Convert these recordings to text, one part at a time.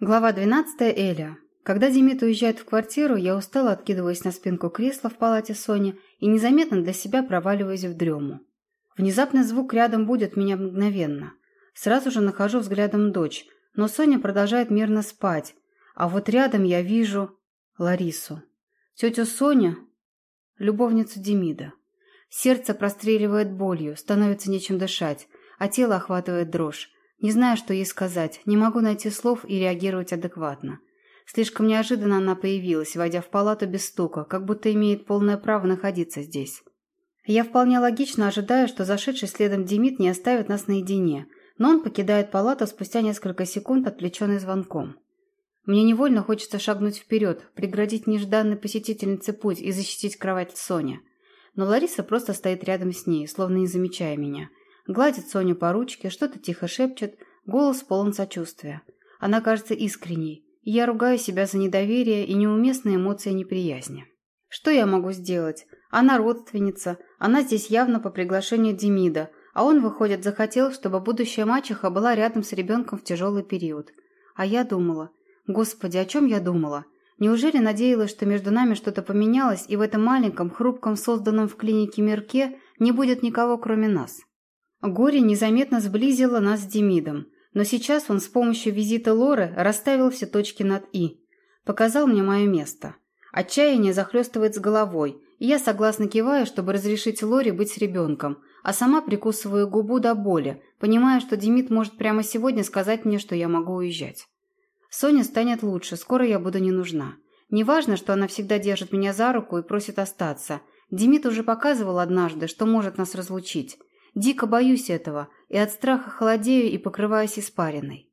Глава 12 Эля. Когда Демид уезжает в квартиру, я устало откидываюсь на спинку кресла в палате Сони и незаметно для себя проваливаюсь в дрему. Внезапный звук рядом будет меня мгновенно. Сразу же нахожу взглядом дочь, но Соня продолжает мирно спать, а вот рядом я вижу Ларису. Тетю Соню, любовницу Демида. Сердце простреливает болью, становится нечем дышать, а тело охватывает дрожь. Не знаю, что ей сказать, не могу найти слов и реагировать адекватно. Слишком неожиданно она появилась, войдя в палату без стука, как будто имеет полное право находиться здесь. Я вполне логично ожидаю, что зашедший следом Демид не оставит нас наедине, но он покидает палату спустя несколько секунд, отвлеченный звонком. Мне невольно хочется шагнуть вперед, преградить нежданной посетительнице путь и защитить кровать Сони. Но Лариса просто стоит рядом с ней, словно не замечая меня – Гладит Соню по ручке, что-то тихо шепчет, голос полон сочувствия. Она кажется искренней, и я ругаю себя за недоверие и неуместные эмоции неприязни. Что я могу сделать? Она родственница, она здесь явно по приглашению Демида, а он, выходит, захотел, чтобы будущая мачеха была рядом с ребенком в тяжелый период. А я думала... Господи, о чем я думала? Неужели надеялась, что между нами что-то поменялось, и в этом маленьком, хрупком, созданном в клинике мирке не будет никого, кроме нас? Горе незаметно сблизило нас с Демидом, но сейчас он с помощью визита Лоры расставил все точки над «и». Показал мне мое место. Отчаяние захлестывает с головой, и я согласно киваю, чтобы разрешить Лоре быть с ребенком, а сама прикусываю губу до боли, понимая, что Демид может прямо сегодня сказать мне, что я могу уезжать. Соня станет лучше, скоро я буду не нужна. Неважно, что она всегда держит меня за руку и просит остаться. Демид уже показывал однажды, что может нас разлучить. Дико боюсь этого и от страха холодею и покрываюсь испариной.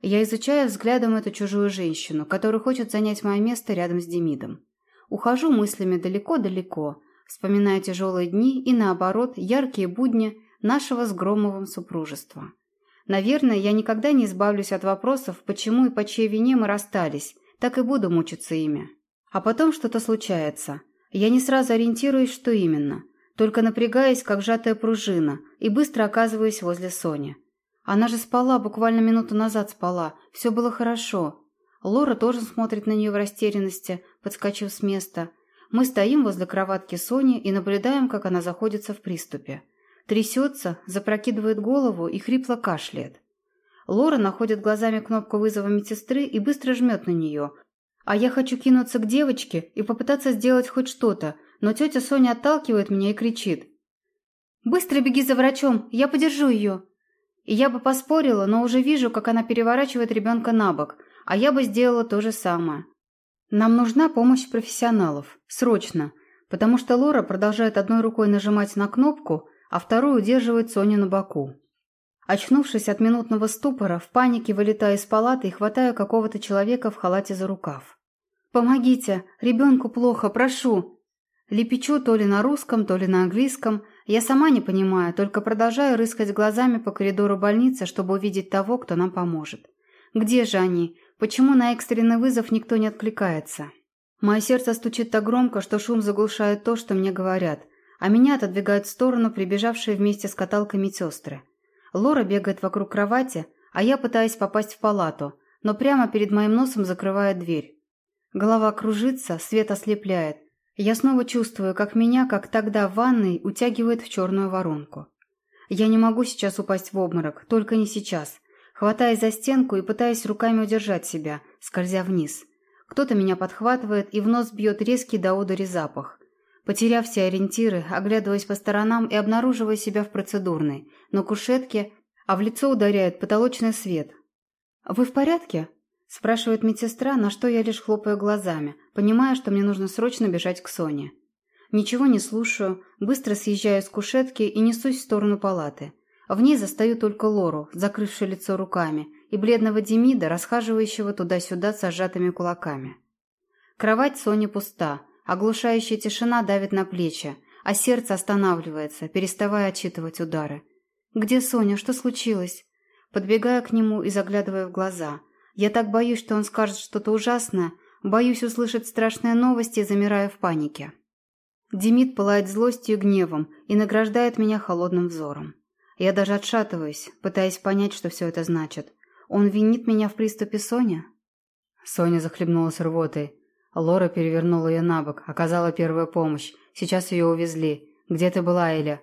Я изучаю взглядом эту чужую женщину, которая хочет занять мое место рядом с Демидом. Ухожу мыслями далеко-далеко, вспоминая тяжелые дни и, наоборот, яркие будни нашего с Громовым супружества. Наверное, я никогда не избавлюсь от вопросов, почему и по чьей вине мы расстались, так и буду мучиться ими. А потом что-то случается. Я не сразу ориентируюсь, что именно – только напрягаясь, как сжатая пружина, и быстро оказываюсь возле Сони. Она же спала, буквально минуту назад спала, все было хорошо. Лора тоже смотрит на нее в растерянности, подскочив с места. Мы стоим возле кроватки Сони и наблюдаем, как она заходится в приступе. Трясется, запрокидывает голову и хрипло кашляет. Лора находит глазами кнопку вызова медсестры и быстро жмет на нее. А я хочу кинуться к девочке и попытаться сделать хоть что-то, но тетя Соня отталкивает меня и кричит. «Быстро беги за врачом, я подержу ее!» И я бы поспорила, но уже вижу, как она переворачивает ребенка на бок, а я бы сделала то же самое. Нам нужна помощь профессионалов. Срочно. Потому что Лора продолжает одной рукой нажимать на кнопку, а вторую удерживает Соню на боку. Очнувшись от минутного ступора, в панике вылетаю из палаты и хватаю какого-то человека в халате за рукав. «Помогите! Ребенку плохо, прошу!» Лепечу то ли на русском, то ли на английском. Я сама не понимаю, только продолжаю рыскать глазами по коридору больницы, чтобы увидеть того, кто нам поможет. Где же они? Почему на экстренный вызов никто не откликается? Мое сердце стучит так громко, что шум заглушает то, что мне говорят, а меня отодвигают в сторону прибежавшие вместе с каталкой медсестры. Лора бегает вокруг кровати, а я пытаюсь попасть в палату, но прямо перед моим носом закрывает дверь. Голова кружится, свет ослепляет, я снова чувствую, как меня, как тогда в ванной, утягивает в черную воронку. Я не могу сейчас упасть в обморок, только не сейчас. Хватаясь за стенку и пытаясь руками удержать себя, скользя вниз. Кто-то меня подхватывает, и в нос бьет резкий до одури запах. Потеряв все ориентиры, оглядываясь по сторонам и обнаруживая себя в процедурной, на кушетке, а в лицо ударяет потолочный свет. «Вы в порядке?» Спрашивает медсестра, на что я лишь хлопаю глазами, понимая, что мне нужно срочно бежать к Соне. Ничего не слушаю, быстро съезжаю с кушетки и несусь в сторону палаты. В ней застаю только Лору, закрывшую лицо руками, и бледного Демида, расхаживающего туда-сюда с сжатыми кулаками. Кровать Сони пуста, оглушающая тишина давит на плечи, а сердце останавливается, переставая отчитывать удары. «Где Соня? Что случилось?» Подбегая к нему и заглядывая в глаза – я так боюсь, что он скажет что-то ужасное, боюсь услышать страшные новости и замираю в панике. Демид пылает злостью и гневом и награждает меня холодным взором. Я даже отшатываюсь, пытаясь понять, что все это значит. Он винит меня в приступе Соня? Соня захлебнулась рвотой. Лора перевернула ее на бок, оказала первую помощь. Сейчас ее увезли. Где ты была, Эля?»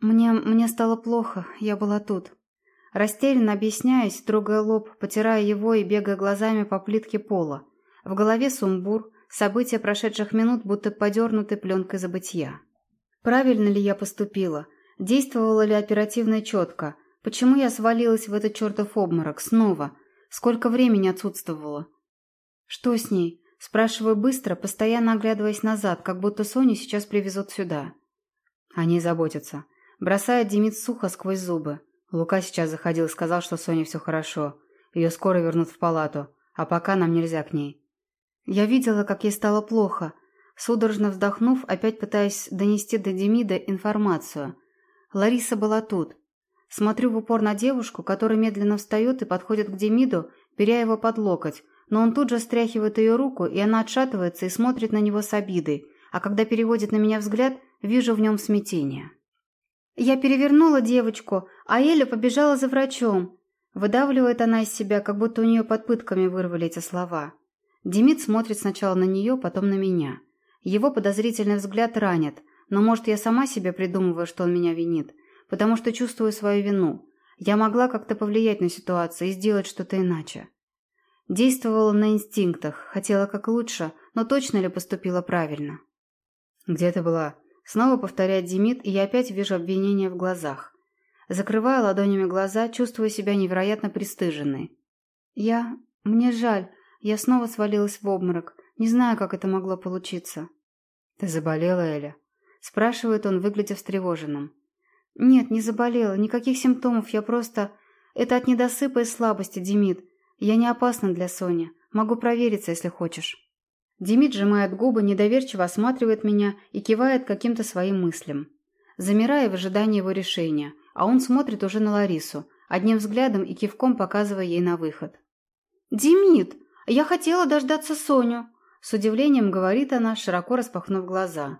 «Мне... мне стало плохо. Я была тут». Растерянно объясняясь, трогая лоб, потирая его и бегая глазами по плитке пола. В голове сумбур, события прошедших минут будто подернуты пленкой забытья. Правильно ли я поступила? Действовала ли оперативно и четко? Почему я свалилась в этот чертов обморок? Снова? Сколько времени отсутствовала? Что с ней? Спрашиваю быстро, постоянно оглядываясь назад, как будто Соню сейчас привезут сюда. Они заботятся. Бросает Демид сухо сквозь зубы. Лука сейчас заходил и сказал, что Соне все хорошо. Ее скоро вернут в палату, а пока нам нельзя к ней. Я видела, как ей стало плохо. Судорожно вздохнув, опять пытаясь донести до Демида информацию. Лариса была тут. Смотрю в упор на девушку, которая медленно встает и подходит к Демиду, беря его под локоть, но он тут же стряхивает ее руку, и она отшатывается и смотрит на него с обидой, а когда переводит на меня взгляд, вижу в нем смятение. Я перевернула девочку, а Эля побежала за врачом. Выдавливает она из себя, как будто у нее под пытками вырвали эти слова. Демид смотрит сначала на нее, потом на меня. Его подозрительный взгляд ранит, но, может, я сама себе придумываю, что он меня винит, потому что чувствую свою вину. Я могла как-то повлиять на ситуацию и сделать что-то иначе. Действовала на инстинктах, хотела как лучше, но точно ли поступила правильно? «Где ты была?» Снова повторяет Демид, и я опять вижу обвинение в глазах. Закрываю ладонями глаза, чувствуя себя невероятно пристыженной. «Я... Мне жаль. Я снова свалилась в обморок. Не знаю, как это могло получиться». «Ты заболела, Эля?» Спрашивает он, выглядя встревоженным. «Нет, не заболела. Никаких симптомов. Я просто... Это от недосыпа и слабости, Демид. Я не опасна для Сони. Могу провериться, если хочешь». Демид сжимает губы, недоверчиво осматривает меня и кивает каким-то своим мыслям. Замирая в ожидании его решения, а он смотрит уже на Ларису, одним взглядом и кивком показывая ей на выход. «Демид, я хотела дождаться Соню!» С удивлением говорит она, широко распахнув глаза.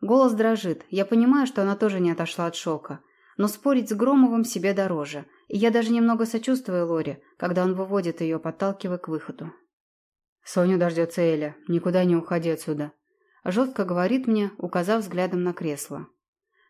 Голос дрожит, я понимаю, что она тоже не отошла от шока. Но спорить с Громовым себе дороже, и я даже немного сочувствую Лоре, когда он выводит ее, подталкивая к выходу. «Соню дождется Эля. Никуда не уходи отсюда», – жестко говорит мне, указав взглядом на кресло.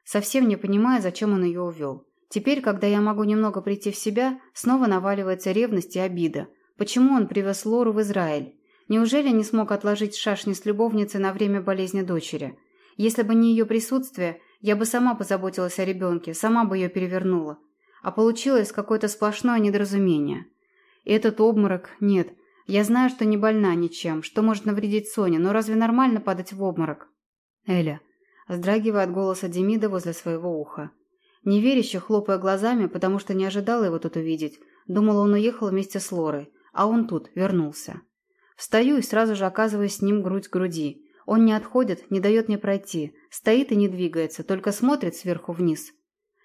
Совсем не понимая, зачем он ее увел. Теперь, когда я могу немного прийти в себя, снова наваливается ревность и обида. Почему он привез Лору в Израиль? Неужели не смог отложить шашни с любовницей на время болезни дочери? Если бы не ее присутствие, я бы сама позаботилась о ребенке, сама бы ее перевернула. А получилось какое-то сплошное недоразумение. Этот обморок, нет, я знаю, что не больна ничем, что может навредить Соне, но разве нормально падать в обморок? Эля, вздрагивая от голоса Демида возле своего уха. Неверяще хлопая глазами, потому что не ожидала его тут увидеть, думала, он уехал вместе с Лорой, а он тут, вернулся. Встаю и сразу же оказываюсь с ним грудь к груди. Он не отходит, не дает мне пройти, стоит и не двигается, только смотрит сверху вниз.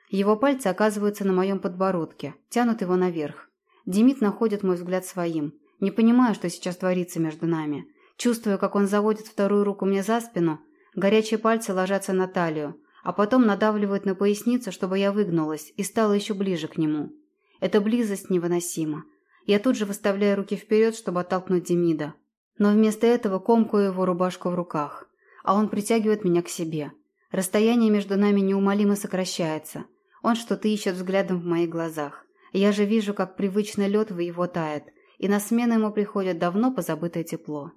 Его пальцы оказываются на моем подбородке, тянут его наверх. Демид находит мой взгляд своим – не понимаю, что сейчас творится между нами. Чувствую, как он заводит вторую руку мне за спину, горячие пальцы ложатся на талию, а потом надавливают на поясницу, чтобы я выгнулась и стала еще ближе к нему. Эта близость невыносима. Я тут же выставляю руки вперед, чтобы оттолкнуть Демида. Но вместо этого комкаю его рубашку в руках, а он притягивает меня к себе. Расстояние между нами неумолимо сокращается. Он что-то ищет взглядом в моих глазах. Я же вижу, как привычный лед в его тает, и на смену ему приходит давно позабытое тепло.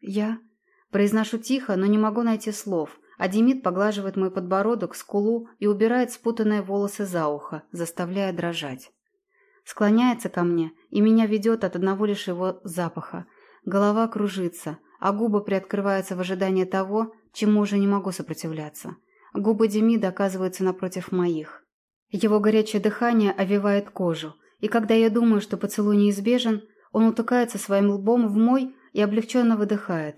«Я...» Произношу тихо, но не могу найти слов, а Демид поглаживает мой подбородок, скулу и убирает спутанные волосы за ухо, заставляя дрожать. Склоняется ко мне, и меня ведет от одного лишь его запаха. Голова кружится, а губы приоткрываются в ожидании того, чему уже не могу сопротивляться. Губы Демида оказываются напротив моих. Его горячее дыхание овивает кожу, и когда я думаю, что поцелуй неизбежен, он утыкается своим лбом в мой и облегченно выдыхает.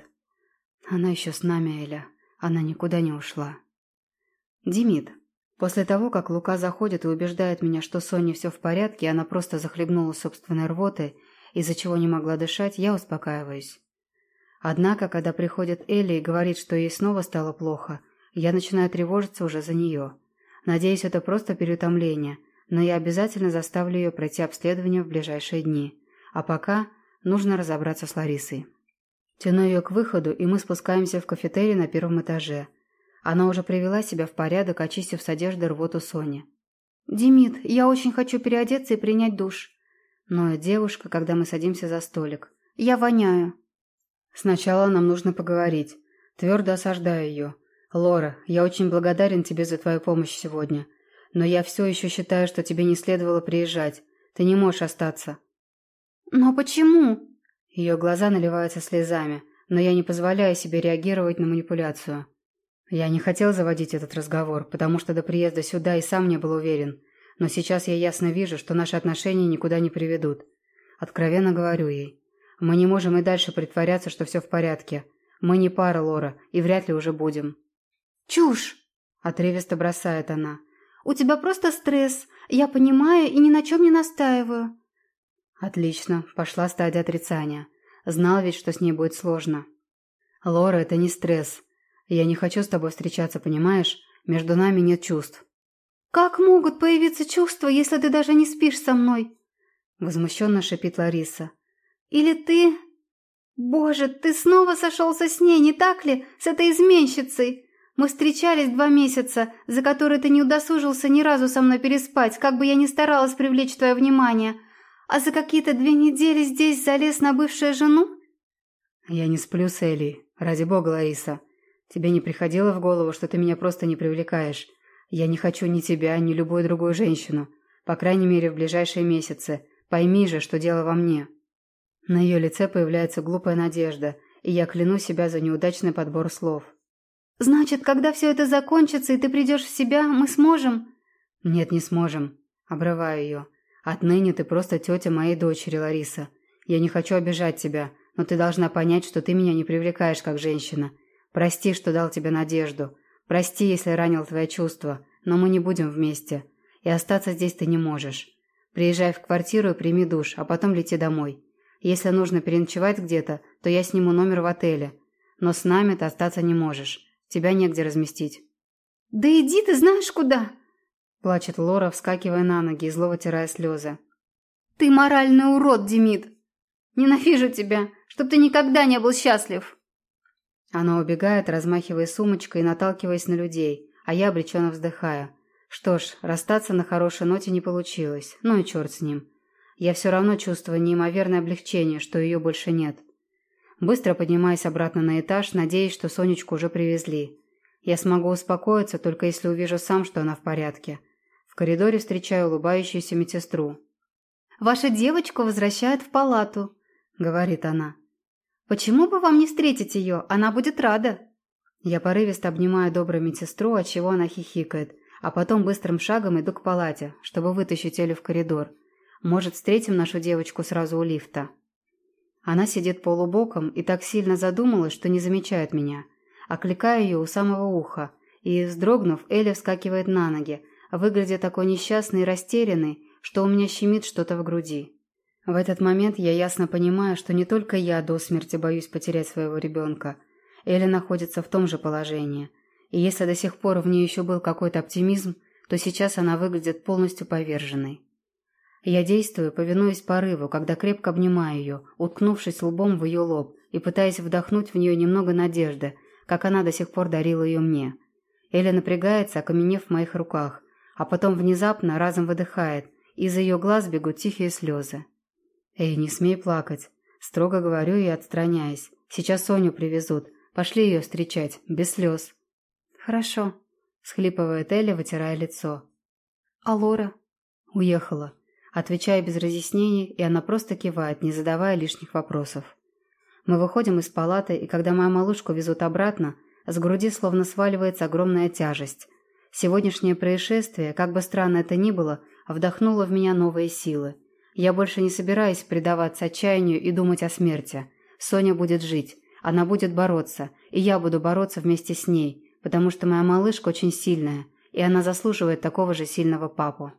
Она еще с нами, Эля. Она никуда не ушла. Демид. После того, как Лука заходит и убеждает меня, что Соне все в порядке, она просто захлебнула собственной рвотой, из-за чего не могла дышать, я успокаиваюсь. Однако, когда приходит Элли и говорит, что ей снова стало плохо, я начинаю тревожиться уже за нее. Надеюсь, это просто переутомление, но я обязательно заставлю ее пройти обследование в ближайшие дни. А пока Нужно разобраться с Ларисой. Тяну ее к выходу, и мы спускаемся в кафетерий на первом этаже. Она уже привела себя в порядок, очистив с одежды рвоту Сони. «Демид, я очень хочу переодеться и принять душ». Ноет девушка, когда мы садимся за столик. «Я воняю». «Сначала нам нужно поговорить. Твердо осаждаю ее. Лора, я очень благодарен тебе за твою помощь сегодня. Но я все еще считаю, что тебе не следовало приезжать. Ты не можешь остаться». «Но почему?» Ее глаза наливаются слезами, но я не позволяю себе реагировать на манипуляцию. Я не хотел заводить этот разговор, потому что до приезда сюда и сам не был уверен. Но сейчас я ясно вижу, что наши отношения никуда не приведут. Откровенно говорю ей. Мы не можем и дальше притворяться, что все в порядке. Мы не пара, Лора, и вряд ли уже будем. «Чушь!» – отрывисто бросает она. «У тебя просто стресс. Я понимаю и ни на чем не настаиваю». Отлично, пошла стадия отрицания. Знал ведь, что с ней будет сложно. Лора, это не стресс. Я не хочу с тобой встречаться, понимаешь? Между нами нет чувств. Как могут появиться чувства, если ты даже не спишь со мной? Возмущенно шипит Лариса. Или ты... Боже, ты снова сошелся с ней, не так ли? С этой изменщицей. Мы встречались два месяца, за которые ты не удосужился ни разу со мной переспать, как бы я ни старалась привлечь твое внимание. А за какие-то две недели здесь залез на бывшую жену? Я не сплю с Элей. Ради бога, Лариса. Тебе не приходило в голову, что ты меня просто не привлекаешь? Я не хочу ни тебя, ни любую другую женщину. По крайней мере, в ближайшие месяцы. Пойми же, что дело во мне». На ее лице появляется глупая надежда, и я кляну себя за неудачный подбор слов. «Значит, когда все это закончится, и ты придешь в себя, мы сможем?» «Нет, не сможем». Обрываю ее. «Отныне ты просто тетя моей дочери, Лариса. Я не хочу обижать тебя, но ты должна понять, что ты меня не привлекаешь как женщина. Прости, что дал тебе надежду. Прости, если ранил твои чувства, но мы не будем вместе. И остаться здесь ты не можешь. Приезжай в квартиру и прими душ, а потом лети домой. Если нужно переночевать где-то, то я сниму номер в отеле. Но с нами ты остаться не можешь. Тебя негде разместить». «Да иди ты знаешь куда!» Плачет Лора, вскакивая на ноги и зло вытирая слезы. «Ты моральный урод, Демид! Ненавижу тебя, чтоб ты никогда не был счастлив!» Она убегает, размахивая сумочкой и наталкиваясь на людей, а я обреченно вздыхаю. Что ж, расстаться на хорошей ноте не получилось, ну и черт с ним. Я все равно чувствую неимоверное облегчение, что ее больше нет. Быстро поднимаюсь обратно на этаж, надеясь, что Сонечку уже привезли. Я смогу успокоиться, только если увижу сам, что она в порядке. Коридоре встречаю улыбающуюся медсестру. «Ваша девочку возвращают в палату», — говорит она. «Почему бы вам не встретить ее? Она будет рада». Я порывисто обнимаю добрую медсестру, отчего она хихикает, а потом быстрым шагом иду к палате, чтобы вытащить Элю в коридор. Может, встретим нашу девочку сразу у лифта. Она сидит полубоком и так сильно задумалась, что не замечает меня. Окликаю ее у самого уха, и, вздрогнув, Эля вскакивает на ноги, выглядя такой несчастной и растерянной, что у меня щемит что-то в груди. В этот момент я ясно понимаю, что не только я до смерти боюсь потерять своего ребенка. Эля находится в том же положении. И если до сих пор в ней еще был какой-то оптимизм, то сейчас она выглядит полностью поверженной. Я действую, повинуясь порыву, когда крепко обнимаю ее, уткнувшись лбом в ее лоб и пытаясь вдохнуть в нее немного надежды, как она до сих пор дарила ее мне. Эля напрягается, окаменев в моих руках, а потом внезапно разом выдыхает, из ее глаз бегут тихие слезы. «Эй, не смей плакать!» Строго говорю и отстраняясь. «Сейчас Соню привезут. Пошли ее встречать, без слез». «Хорошо», — схлипывает Эля, вытирая лицо. «А Лора?» «Уехала». Отвечаю без разъяснений, и она просто кивает, не задавая лишних вопросов. Мы выходим из палаты, и когда мою малышку везут обратно, с груди словно сваливается огромная тяжесть. Сегодняшнее происшествие, как бы странно это ни было, вдохнуло в меня новые силы. Я больше не собираюсь предаваться отчаянию и думать о смерти. Соня будет жить, она будет бороться, и я буду бороться вместе с ней, потому что моя малышка очень сильная, и она заслуживает такого же сильного папу.